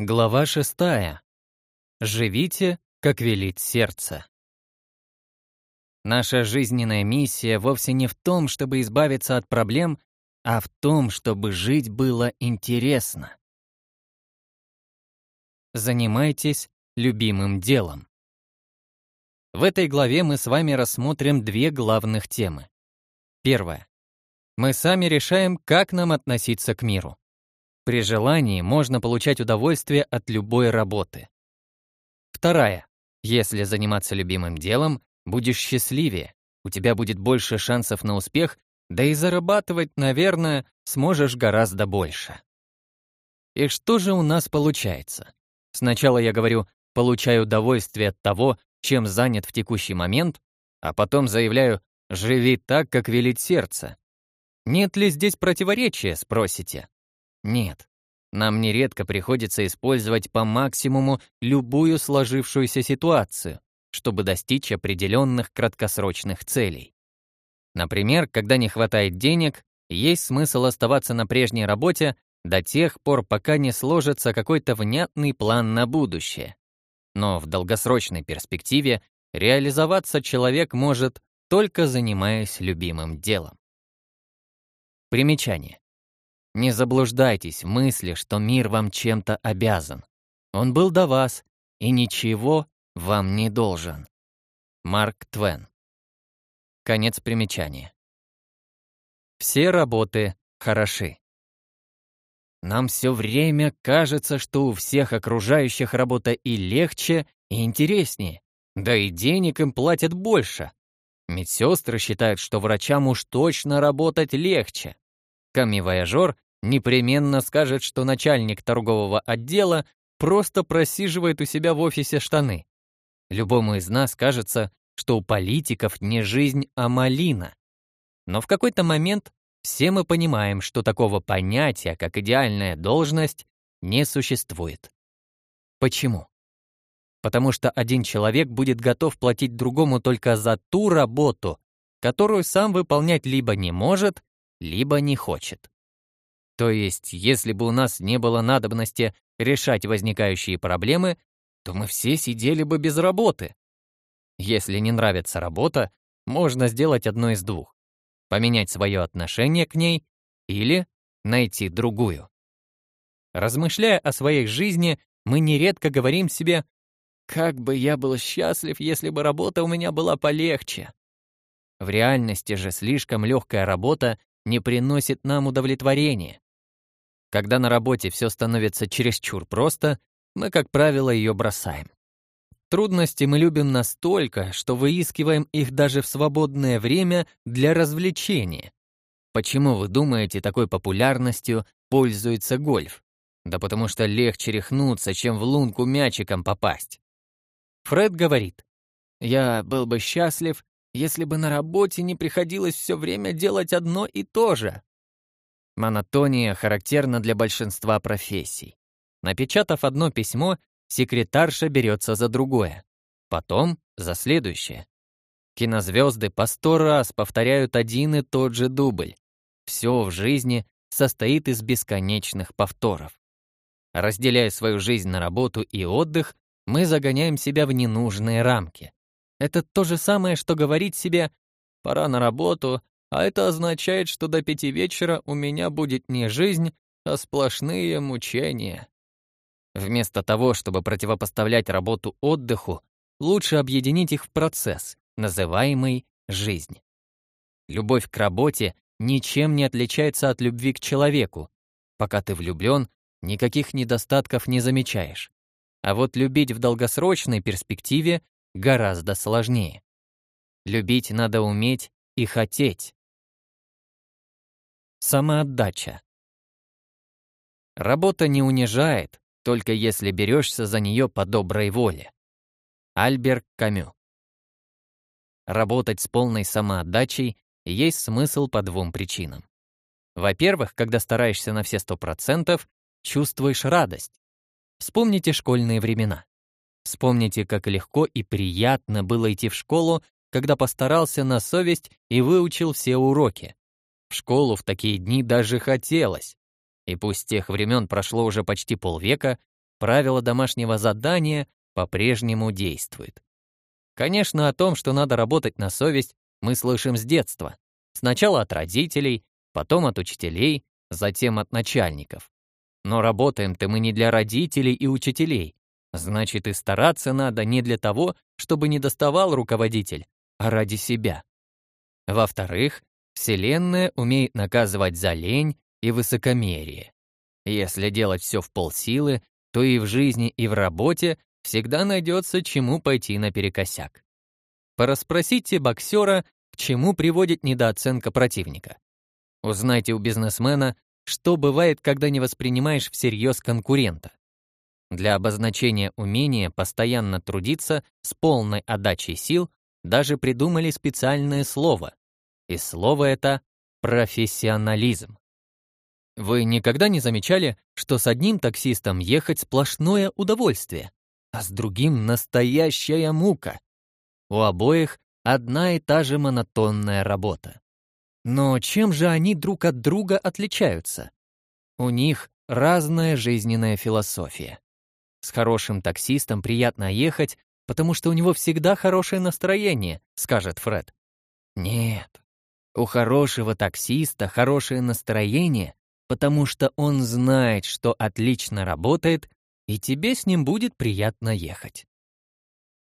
Глава шестая. Живите, как велит сердце. Наша жизненная миссия вовсе не в том, чтобы избавиться от проблем, а в том, чтобы жить было интересно. Занимайтесь любимым делом. В этой главе мы с вами рассмотрим две главных темы. Первая. Мы сами решаем, как нам относиться к миру. При желании можно получать удовольствие от любой работы. Вторая. Если заниматься любимым делом, будешь счастливее, у тебя будет больше шансов на успех, да и зарабатывать, наверное, сможешь гораздо больше. И что же у нас получается? Сначала я говорю «получаю удовольствие от того, чем занят в текущий момент», а потом заявляю «живи так, как велит сердце». Нет ли здесь противоречия, спросите? Нет. Нам нередко приходится использовать по максимуму любую сложившуюся ситуацию, чтобы достичь определенных краткосрочных целей. Например, когда не хватает денег, есть смысл оставаться на прежней работе до тех пор, пока не сложится какой-то внятный план на будущее. Но в долгосрочной перспективе реализоваться человек может, только занимаясь любимым делом. Примечание. Не заблуждайтесь в мысли, что мир вам чем-то обязан. Он был до вас и ничего вам не должен. Марк Твен. Конец примечания. Все работы хороши. Нам все время кажется, что у всех окружающих работа и легче, и интереснее. Да и денег им платят больше. Медсестры считают, что врачам уж точно работать легче. Камивояжер непременно скажет, что начальник торгового отдела просто просиживает у себя в офисе штаны. Любому из нас кажется, что у политиков не жизнь, а малина. Но в какой-то момент все мы понимаем, что такого понятия, как идеальная должность, не существует. Почему? Потому что один человек будет готов платить другому только за ту работу, которую сам выполнять либо не может, либо не хочет. То есть, если бы у нас не было надобности решать возникающие проблемы, то мы все сидели бы без работы. Если не нравится работа, можно сделать одно из двух. Поменять свое отношение к ней или найти другую. Размышляя о своей жизни, мы нередко говорим себе «Как бы я был счастлив, если бы работа у меня была полегче». В реальности же слишком легкая работа не приносит нам удовлетворения. Когда на работе все становится чересчур просто, мы, как правило, ее бросаем. Трудности мы любим настолько, что выискиваем их даже в свободное время для развлечения. Почему, вы думаете, такой популярностью пользуется гольф? Да потому что легче рехнуться, чем в лунку мячиком попасть. Фред говорит, «Я был бы счастлив, если бы на работе не приходилось все время делать одно и то же. Монотония характерна для большинства профессий. Напечатав одно письмо, секретарша берется за другое, потом за следующее. Кинозвезды по сто раз повторяют один и тот же дубль. Все в жизни состоит из бесконечных повторов. Разделяя свою жизнь на работу и отдых, мы загоняем себя в ненужные рамки. Это то же самое, что говорить себе «пора на работу», а это означает, что до пяти вечера у меня будет не жизнь, а сплошные мучения. Вместо того, чтобы противопоставлять работу отдыху, лучше объединить их в процесс, называемый «жизнь». Любовь к работе ничем не отличается от любви к человеку. Пока ты влюблен, никаких недостатков не замечаешь. А вот любить в долгосрочной перспективе гораздо сложнее. Любить надо уметь и хотеть. Самоотдача. Работа не унижает, только если берешься за нее по доброй воле. Альберт Камю. Работать с полной самоотдачей есть смысл по двум причинам. Во-первых, когда стараешься на все сто процентов, чувствуешь радость. Вспомните школьные времена. Вспомните, как легко и приятно было идти в школу, когда постарался на совесть и выучил все уроки. В школу в такие дни даже хотелось. И пусть с тех времен прошло уже почти полвека, правило домашнего задания по-прежнему действует. Конечно, о том, что надо работать на совесть, мы слышим с детства. Сначала от родителей, потом от учителей, затем от начальников. Но работаем-то мы не для родителей и учителей. Значит, и стараться надо не для того, чтобы не доставал руководитель, а ради себя. Во-вторых, Вселенная умеет наказывать за лень и высокомерие. Если делать все в полсилы, то и в жизни, и в работе всегда найдется, чему пойти наперекосяк. Пораспросите боксера, к чему приводит недооценка противника. Узнайте у бизнесмена, что бывает, когда не воспринимаешь всерьез конкурента. Для обозначения умения постоянно трудиться с полной отдачей сил даже придумали специальное слово. И слово это профессионализм. Вы никогда не замечали, что с одним таксистом ехать сплошное удовольствие, а с другим настоящая мука? У обоих одна и та же монотонная работа. Но чем же они друг от друга отличаются? У них разная жизненная философия. С хорошим таксистом приятно ехать, потому что у него всегда хорошее настроение, скажет Фред. Нет, у хорошего таксиста хорошее настроение, потому что он знает, что отлично работает, и тебе с ним будет приятно ехать.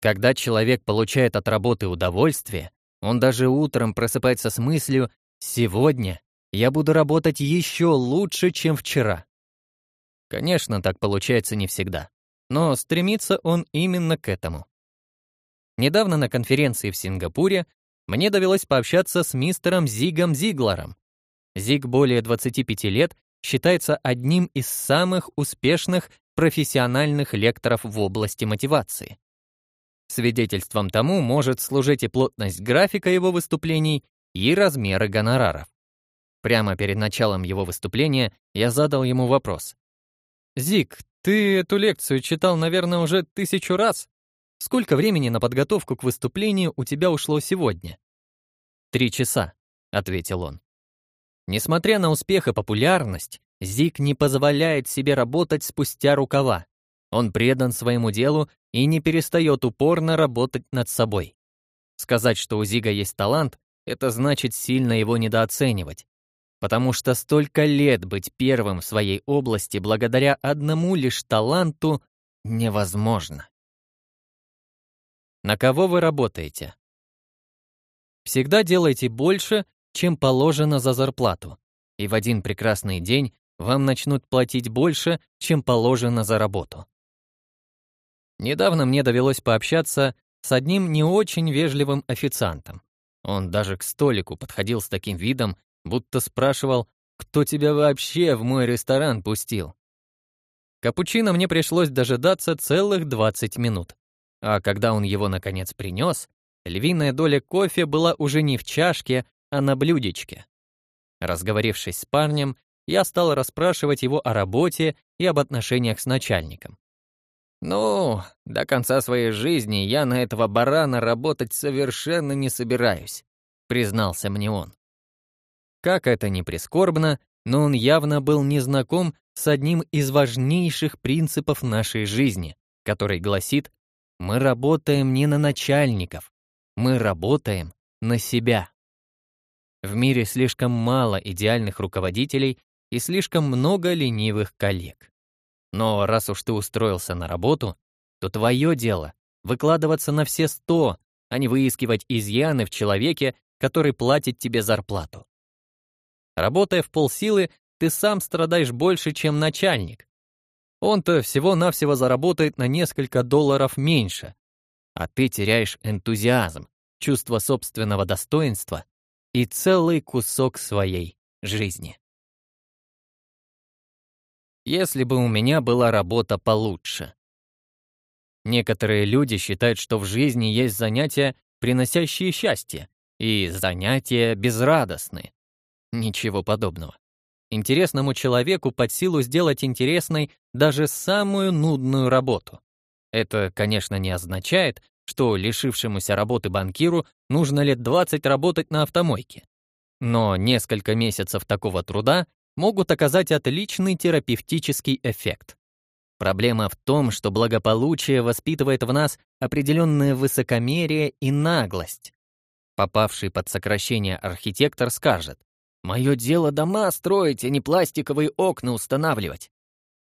Когда человек получает от работы удовольствие, он даже утром просыпается с мыслью «Сегодня я буду работать еще лучше, чем вчера». Конечно, так получается не всегда, но стремится он именно к этому. Недавно на конференции в Сингапуре мне довелось пообщаться с мистером Зигом Зиглером. Зиг более 25 лет считается одним из самых успешных профессиональных лекторов в области мотивации. Свидетельством тому может служить и плотность графика его выступлений, и размеры гонораров. Прямо перед началом его выступления я задал ему вопрос. «Зик, ты эту лекцию читал, наверное, уже тысячу раз? Сколько времени на подготовку к выступлению у тебя ушло сегодня?» «Три часа», — ответил он. Несмотря на успех и популярность, Зик не позволяет себе работать спустя рукава. Он предан своему делу и не перестает упорно работать над собой. Сказать, что у Зига есть талант, это значит сильно его недооценивать. Потому что столько лет быть первым в своей области благодаря одному лишь таланту невозможно. На кого вы работаете? Всегда делайте больше, чем положено за зарплату, и в один прекрасный день вам начнут платить больше, чем положено за работу. Недавно мне довелось пообщаться с одним не очень вежливым официантом. Он даже к столику подходил с таким видом, будто спрашивал, кто тебя вообще в мой ресторан пустил. Капучино мне пришлось дожидаться целых 20 минут. А когда он его наконец принес, львиная доля кофе была уже не в чашке, а на блюдечке. Разговорившись с парнем, я стал расспрашивать его о работе и об отношениях с начальником. «Ну, до конца своей жизни я на этого барана работать совершенно не собираюсь», признался мне он. Как это ни прискорбно, но он явно был не знаком с одним из важнейших принципов нашей жизни, который гласит «Мы работаем не на начальников, мы работаем на себя». В мире слишком мало идеальных руководителей и слишком много ленивых коллег. Но раз уж ты устроился на работу, то твое дело — выкладываться на все сто, а не выискивать изъяны в человеке, который платит тебе зарплату. Работая в полсилы, ты сам страдаешь больше, чем начальник. Он-то всего-навсего заработает на несколько долларов меньше, а ты теряешь энтузиазм, чувство собственного достоинства и целый кусок своей жизни если бы у меня была работа получше. Некоторые люди считают, что в жизни есть занятия, приносящие счастье, и занятия безрадостны. Ничего подобного. Интересному человеку под силу сделать интересной даже самую нудную работу. Это, конечно, не означает, что лишившемуся работы банкиру нужно лет 20 работать на автомойке. Но несколько месяцев такого труда могут оказать отличный терапевтический эффект. Проблема в том, что благополучие воспитывает в нас определенное высокомерие и наглость. Попавший под сокращение архитектор скажет, «Мое дело дома строить, а не пластиковые окна устанавливать».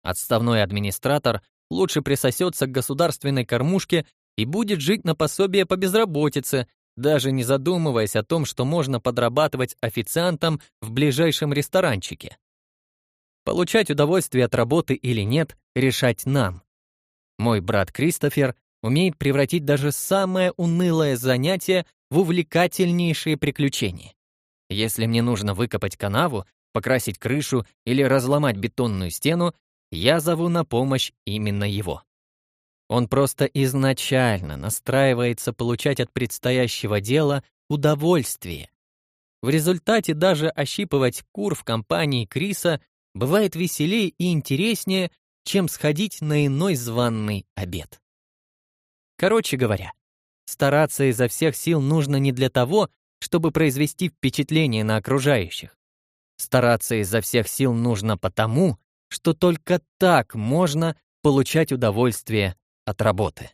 Отставной администратор лучше присосется к государственной кормушке и будет жить на пособие по безработице, даже не задумываясь о том, что можно подрабатывать официантом в ближайшем ресторанчике. Получать удовольствие от работы или нет, решать нам. Мой брат Кристофер умеет превратить даже самое унылое занятие в увлекательнейшие приключения. Если мне нужно выкопать канаву, покрасить крышу или разломать бетонную стену, я зову на помощь именно его. Он просто изначально настраивается получать от предстоящего дела удовольствие. В результате даже ощипывать кур в компании Криса бывает веселее и интереснее, чем сходить на иной званный обед. Короче говоря, стараться изо всех сил нужно не для того, чтобы произвести впечатление на окружающих. Стараться изо всех сил нужно потому, что только так можно получать удовольствие от работы.